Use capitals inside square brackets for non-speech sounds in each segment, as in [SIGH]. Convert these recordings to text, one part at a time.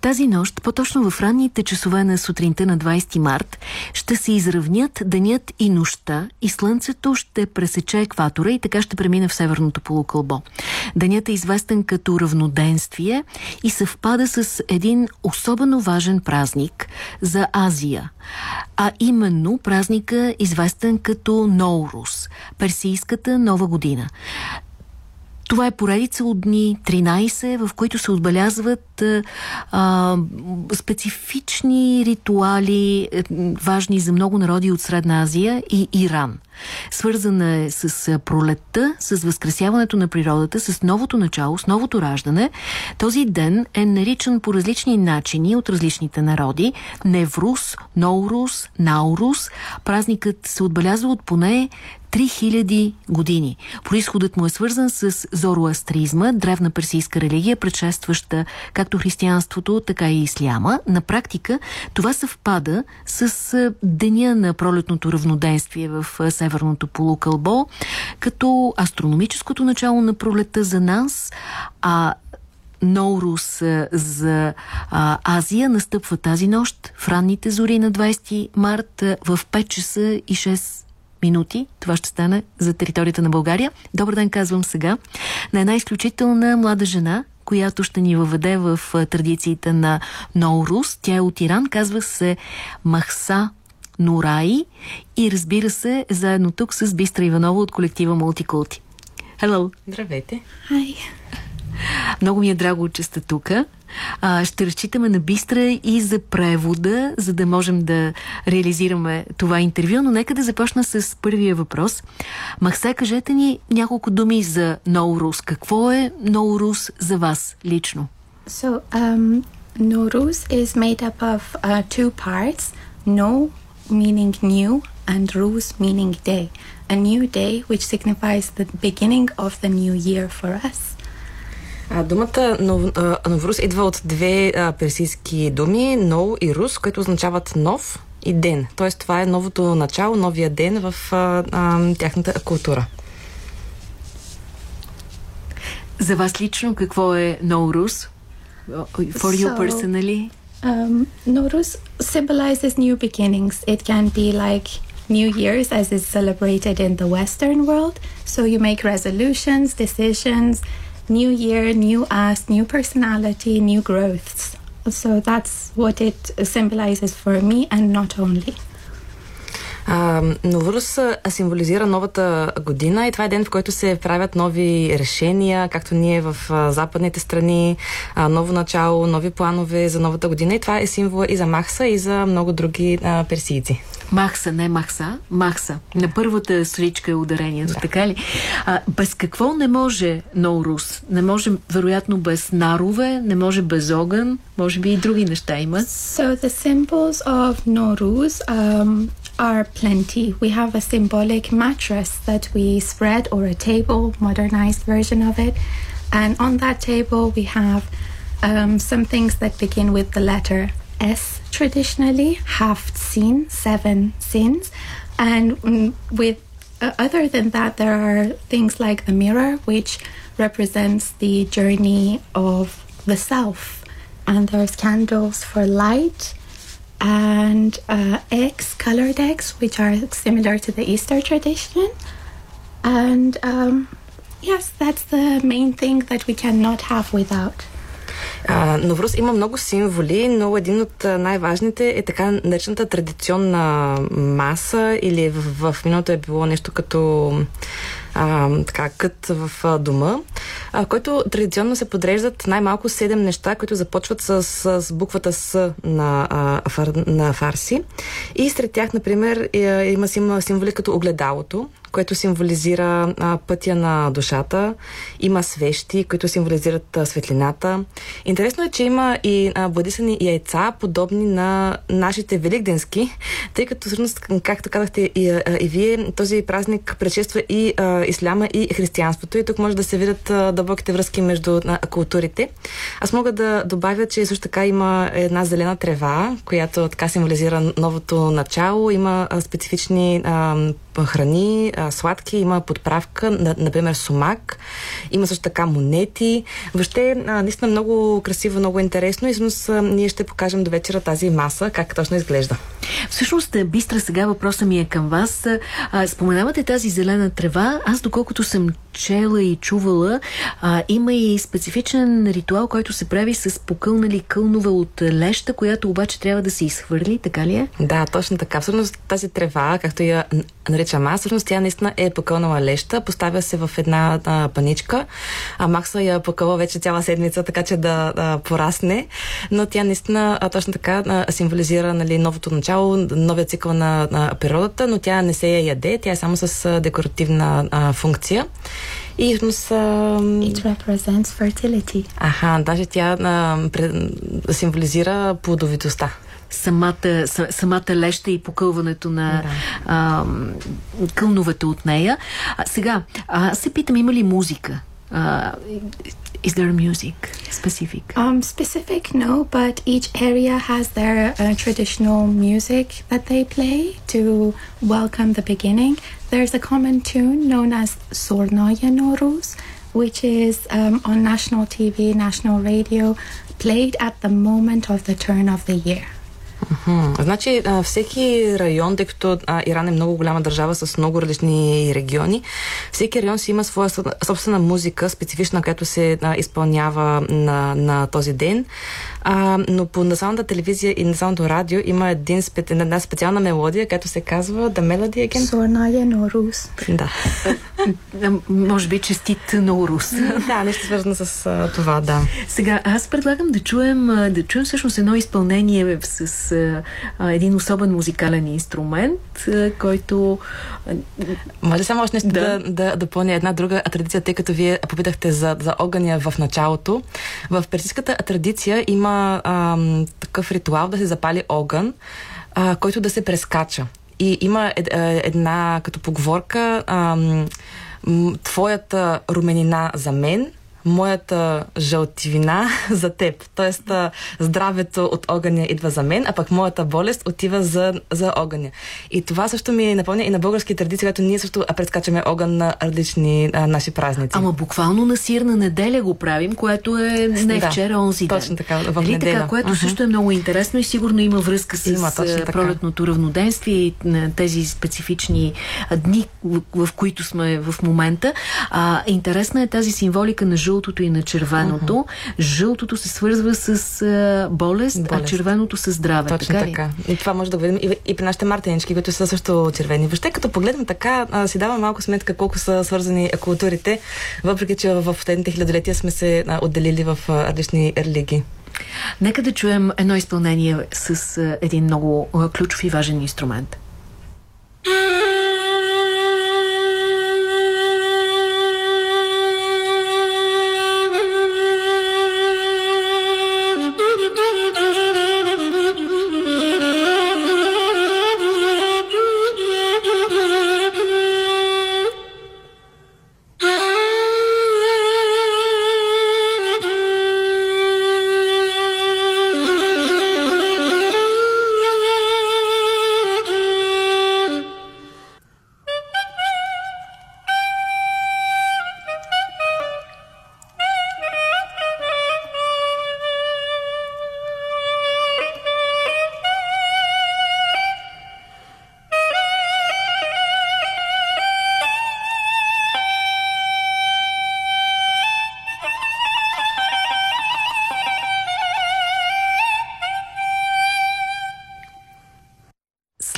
Тази нощ, по-точно в ранните часове на сутринта на 20 март, ще се изравнят денят и нощта и слънцето ще пресече екватора и така ще премине в северното полукълбо. Денят е известен като равноденствие и съвпада с един особено важен празник за Азия, а именно празника известен като Ноурус, персийската нова година. Това е поредица от дни, 13, в които се отбелязват а, специфични ритуали, е, важни за много народи от Средна Азия и Иран. Свързана е с пролетта, с възкресяването на природата, с новото начало, с новото раждане. Този ден е наричан по различни начини от различните народи. Неврус, Ноурус, Наурус. Празникът се отбелязва от поне 3000 години. Происходът му е свързан с зороастризма, древна персийска религия, предшестваща както християнството, така и исляма. На практика това съвпада с деня на пролетното равноденствие в северното полукълбо, като астрономическото начало на пролета за нас, а Ноурус за а, Азия настъпва тази нощ в ранните зори на 20 март в 5 часа и 6 минути. Това ще стане за територията на България. Добър ден, казвам сега, на една изключителна млада жена, която ще ни въведе в традициите на Ноурус. Тя е от Иран, казва се Махса Нураи и разбира се, заедно тук с Бистра Иванова от колектива Мултикулти. Hello! Здравейте! Hi! Много ми е драго, че сте тук. Ще разчитаме на Бистра и за превода, за да можем да реализираме това интервю, но нека да започна с първия въпрос. Махсе, кажете ни няколко думи за Ноурус. Какво е Ноурус за вас лично? So, um, Nowruz is made up of uh, two parts. No meaning new and Ruz meaning day. A new day which signifies the beginning of the new year for us. А, думата нов, а, Новрус идва от две а, персийски думи, Ноу и Рус, които означават нов и ден. Тоест това е новото начало, новия ден в а, а, тяхната култура. За вас лично какво е Ноурус? For you So- personally? Um, Nowruz symbolizes new beginnings. It can be like New Year's as is celebrated in the Western world. So you make resolutions, decisions, new year, new us, new personality, new growths. So that's what it symbolizes for me and not only. А, Новорус а, символизира новата година и това е ден, в който се правят нови решения, както ние в а, западните страни, а, ново начало, нови планове за новата година и това е символа и за Махса, и за много други а, персийци. Махса, не Махса, Махса. На първата стричка е ударението, така ли? А, без какво не може Ноурус? Не може, вероятно, без нарове, не може без огън, може би и други неща има. So the symbols of Nowruz um, are plenty. We have a symbolic mattress that we spread or a table, modernized version of it. And on that table we have um, some things that begin with the letter S traditionally, haft sin, seven sins. And mm, with uh, other than that, there are things like the mirror, which represents the journey of the self and there's candles for light and uh, eggs, colored eggs, which are similar to the Easter tradition. And um, yes, that's the main thing that we cannot have without. А, Новрус има много символи, но един от а, най-важните е така наречената традиционна маса или в, в миналото е било нещо като а, така, кът в дома, а, който традиционно се подреждат най-малко 7 неща, които започват с, с буквата С на, а, на фарси. И сред тях, например, е, има сим- символи като огледалото, което символизира а, пътя на душата. Има свещи, които символизират а, светлината. Интересно е, че има и а, яйца, подобни на нашите великденски, тъй като всъщност, както казахте и, а, и вие, този празник предшества и а, исляма и християнството. И тук може да се видят дълбоките връзки между а, културите. Аз мога да добавя, че също така има една зелена трева, която така символизира новото начало. Има а, специфични а, храни, а, сладки, има подправка, на, например сумак, има също така монети. Въобще, а, наистина много красиво, много интересно и всъщност ние ще покажем до вечера тази маса, как точно изглежда. Всъщност, Бистра, сега въпросът ми е към вас. А, споменавате тази зелена трева. Аз, доколкото съм чела и чувала, а, има и специфичен ритуал, който се прави с покълнали кълнове от леща, която обаче трябва да се изхвърли, така ли е? Да, точно така. Всъщност тази трева, както я наричам аз, всъщност тя наистина е покълнала леща, поставя се в една а, паничка, а Макса я покъла вече цяла седмица, така че да а, порасне, но тя наистина а, точно така а, символизира нали, новото начало, новия цикъл на, на природата, но тя не се я яде, тя е само с а, декоративна а, функция. И всъщност... It represents fertility. Аха, даже тя а, символизира плодовитостта самата, самата леща и покълването на да. а, кълновете от нея. А, сега, аз се питам, има ли музика? Uh, is there music specific? Um, specific, no, but each area has their uh, traditional music that they play to welcome the beginning. There's a common tune known as Sornaya Noruz, which is um, on national TV, national radio, played at the moment of the turn of the year. Значи всеки район, тъй като Иран е много голяма държава с много различни региони, всеки район си има своя собствена музика, специфична, която се изпълнява на, на този ден. А, но по националната телевизия и националното радио има един, една специална мелодия, която се казва The Melody Again. Сорная Норус. Да. [LAUGHS] Може би честит Норус. да, нещо свързано с а, това, да. Сега, аз предлагам да чуем, да чуем всъщност едно изпълнение с а, един особен музикален инструмент, а, който... Може само още нещо да, да, да допълня една друга традиция, тъй като вие попитахте за, за огъня в началото. В персийската традиция има има а, такъв ритуал да се запали огън, а, който да се прескача. И има ед, една като поговорка а, твоята руменина за мен, моята жълтивина [LAUGHS] за теб. Тоест, здравето от огъня идва за мен, а пък моята болест отива за, за огъня. И това също ми напомня и на български традиции, когато ние също прескачаме огън на различни а, наши празници. Ама буквално на сирна неделя го правим, което е не да, вчера, онзи ден. Точно така, в Или неделя. Така, което uh-huh. също е много интересно и сигурно има връзка с има, пролетното равноденствие и тези специфични дни, в, в които сме в момента. А, интересна е тази символика на жълтото и на червеното. Uh-huh. Жълтото се свързва с а, болест, болест, а червеното с здраве. Точно така. така. И това може да го видим и, и при нашите мартенички, които са също червени. Въобще, като погледнем така, а, си давам малко сметка колко са свързани културите, въпреки че в последните хилядолетия сме се а, отделили в а, различни религии. Нека да чуем едно изпълнение с а, един много а, ключов и важен инструмент.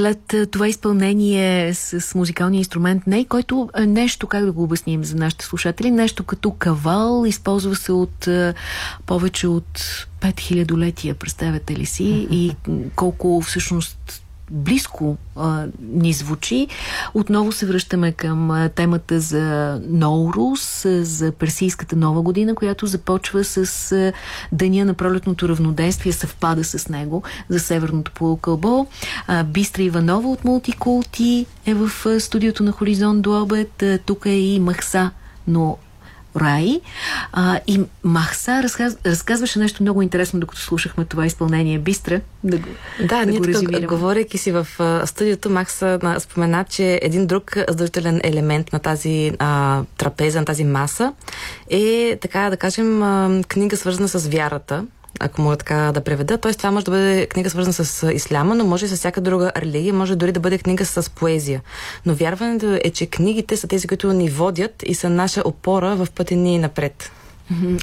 След това изпълнение с, музикалния инструмент Ней, който е нещо, как да го обясним за нашите слушатели, нещо като кавал, използва се от повече от 5000 летия, представете ли си, и колко всъщност близко а, ни звучи. Отново се връщаме към темата за Ноурус, за персийската нова година, която започва с а, Деня на пролетното равнодействие, съвпада с него за Северното полукълбо. А, Бистра Иванова от Мултикулти е в студиото на Хоризонт до обед. Тук е и Махса, но рай. А, и Махса разказ, разказваше нещо много интересно, докато слушахме това изпълнение. Бистра, да го Да, да ние го тук, говорейки си в а, студиото, Махса а, спомена, че един друг задължителен елемент на тази а, трапеза, на тази маса е, така да кажем, а, книга свързана с вярата ако мога така да преведа. Тоест, това може да бъде книга свързана с исляма, но може и с всяка друга религия, може дори да бъде книга с поезия. Но вярването е, че книгите са тези, които ни водят и са наша опора в пътя ни напред.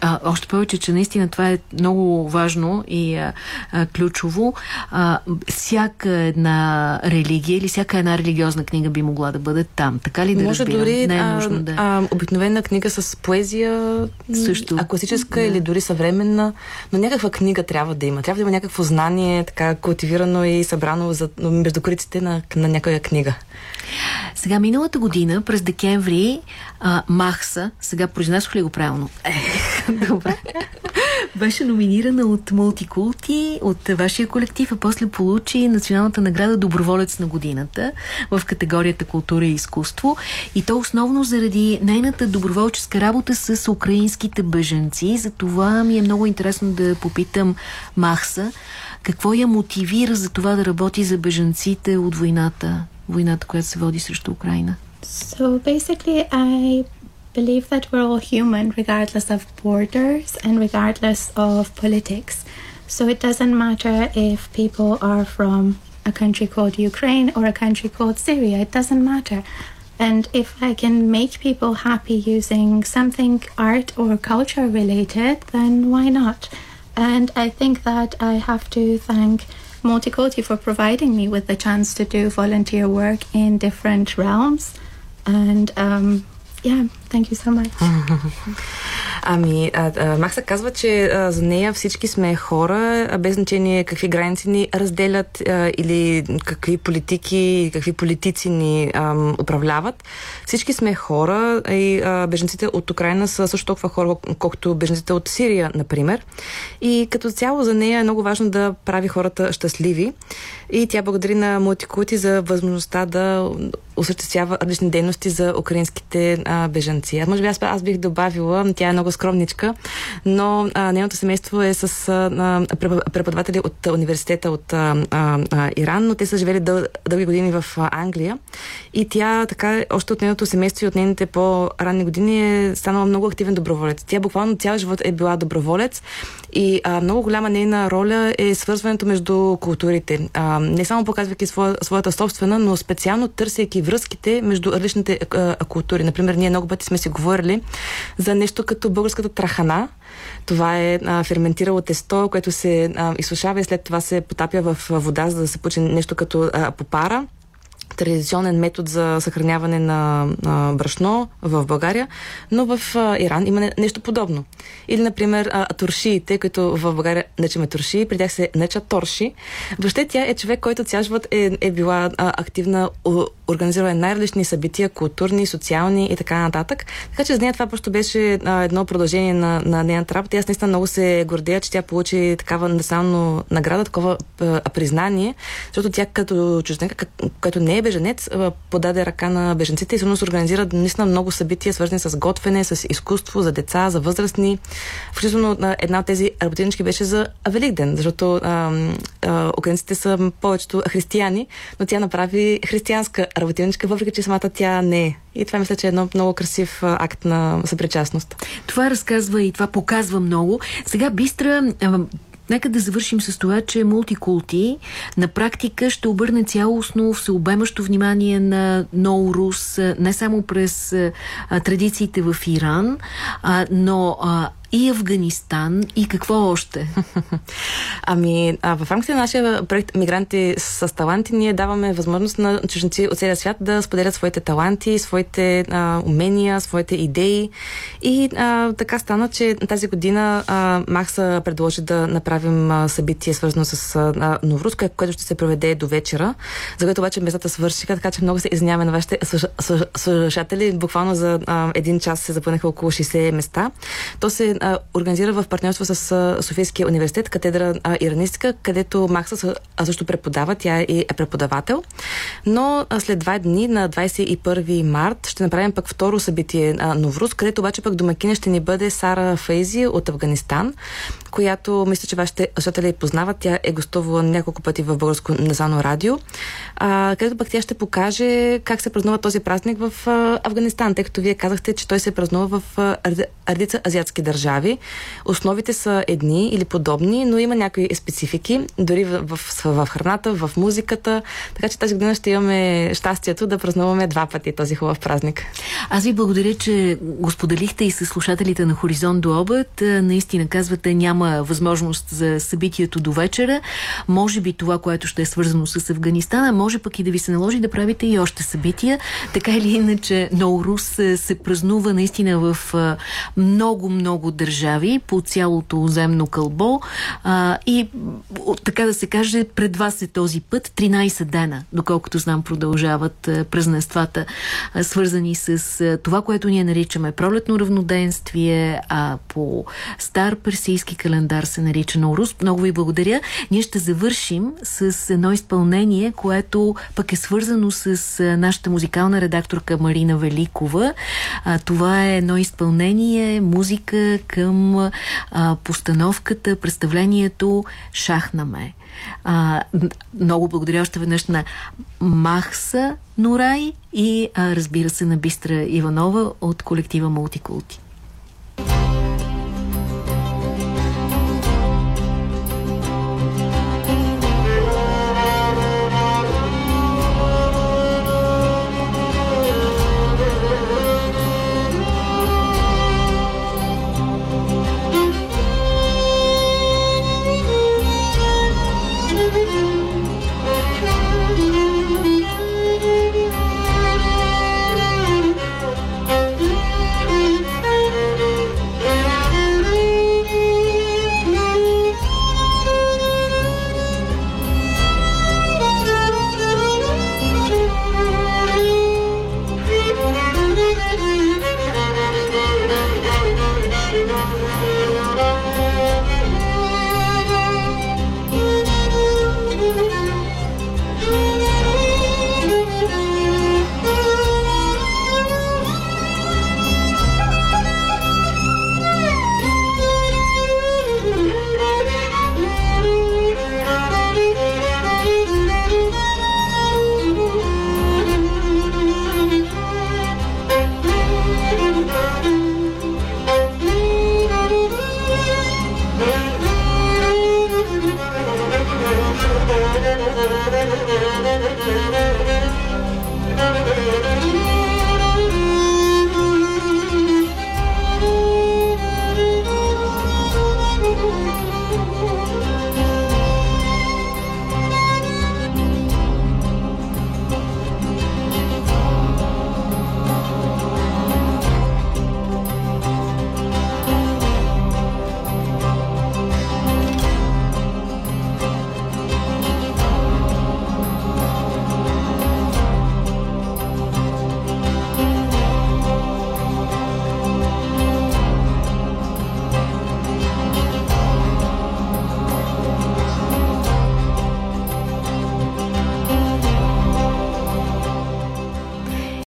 А, още повече, че наистина това е много важно и а, а, ключово. А, всяка една религия или всяка една религиозна книга би могла да бъде там. Така ли да Може разбирам? дори Не е а, нужно да... а, обикновена книга с поезия, Също. а класическа Да. или дори съвременна, но някаква книга трябва да има. Трябва да има някакво знание, така култивирано и събрано за, между кориците на, на някоя книга. Сега, миналата година, през декември, а, Махса, сега произнесох ли го правилно? Добре. Беше номинирана от Мултикулти, от вашия колектив, а после получи националната награда Доброволец на годината в категорията култура и изкуство. И то основно заради нейната доброволческа работа с украинските беженци. За това ми е много интересно да попитам Махса, какво я мотивира за това да работи за беженците от войната, войната, която се води срещу Украина? So basically, I believe that we're all human regardless of borders and regardless of politics. So it doesn't matter if people are from a country called Ukraine or a country called Syria, it doesn't matter. And if I can make people happy using something art or culture related, then why not? And I think that I have to thank Multiculti for providing me with the chance to do volunteer work in different realms. And um, yeah, thank you so much. [LAUGHS] Ами, а, а, Макса казва, че а, за нея всички сме хора, а, без значение какви граници ни разделят а, или какви политики, какви политици ни а, управляват. Всички сме хора и а, беженците от Украина са също толкова хора, колкото беженците от Сирия, например. И като цяло за нея е много важно да прави хората щастливи. И тя благодари на Мултикулти за възможността да осъществява различни дейности за украинските а, бежанци. Аз може би аз, аз бих добавила, тя е много скромничка, но нейното семейство е с а, преподаватели от университета от а, а, Иран, но те са живели дъл, дълги години в Англия. И тя така, още от нейното семейство и от нейните по-ранни години е станала много активен доброволец. Тя буквално цял живот е била доброволец и а, много голяма нейна роля е свързването между културите. А, не само показвайки своя, своята собствена, но специално търсейки връзките между различните а, култури. Например, ние много пъти сме си говорили за нещо като българската трахана. Това е а, ферментирало тесто, което се а, изсушава и след това се потапя в вода, за да се получи нещо като а, попара традиционен метод за съхраняване на а, брашно в България, но в а, Иран има не, нещо подобно. Или, например, а, туршиите, които в България наричаме турши, при тях се наричат торши. Въобще тя е човек, който цял живот е, е била а, активна, организирала най-различни събития, културни, социални и така нататък. Така че за нея това просто беше а, едно продължение на, на нейната работа. И аз наистина много се гордея, че тя получи такава национална награда, такова а, признание, защото тя като чужденка, като не е беженец, подаде ръка на беженците и се организира наистина много събития, свързани с готвене, с изкуство, за деца, за възрастни. Включително една от тези работинички беше за Великден, защото а, украинците са повечето християни, но тя направи християнска работилничка, въпреки че самата тя не е. И това мисля, че е едно много красив акт на съпричастност. Това разказва и това показва много. Сега Бистра Нека да завършим с това, че мултикулти на практика ще обърне цялостно всеобемащо внимание на Ноурус, не само през а, традициите в Иран, а, но а, и Афганистан, и какво още? [LAUGHS] Ами, а, в рамките на нашия проект Мигранти с таланти ние даваме възможност на чужденци от целия свят да споделят своите таланти, своите а, умения, своите идеи. И а, така стана, че тази година а, Макса предложи да направим а, събитие, свързано с а, Новрус, което ще се проведе до вечера, за което обаче местата свършиха, така че много се извиняваме на вашите слушатели. Буквално за а, един час се запълнаха около 60 места. То се а, организира в партньорство с а, Софийския университет, катедра а, иранистика, където Макса а, също преподава, тя е, е преподавател. Но а, след два дни, на 21 март, ще направим пък второ събитие а, Новрус, където обаче пък домакина ще ни бъде Сара Фейзи от Афганистан, която мисля, че вашите слушатели познават. Тя е гостувала няколко пъти в Българско национално радио, а, където пък тя ще покаже как се празнува този празник в а, Афганистан, тъй като вие казахте, че той се празнува в а, редица азиатски държави. Основите са едни или подобни, но има някои специфики, дори в, в, в, в храната, в музиката. Така че тази година ще имаме щастието да празнуваме два пъти този хубав празник. Аз ви благодаря, че го споделихте и с слушателите на Хоризонт до обед. Наистина казвате, няма възможност за събитието до вечера. Може би това, което ще е свързано с Афганистана, може пък и да ви се наложи да правите и още събития. Така или иначе, Ноурус се празнува наистина в много-много държави по цялото земно кълбо а, и така да се каже, пред вас е този път 13 дена, доколкото знам продължават празненствата, свързани с това, което ние наричаме пролетно равноденствие, а по стар персийски календар се нарича Наурус. Много ви благодаря. Ние ще завършим с едно изпълнение, което пък е свързано с нашата музикална редакторка Марина Великова. А, това е едно изпълнение, музика към а, постановката, представлението Шахнаме. А, много благодаря още веднъж на Махса Норай и а, разбира се на Бистра Иванова от колектива Мултикулти.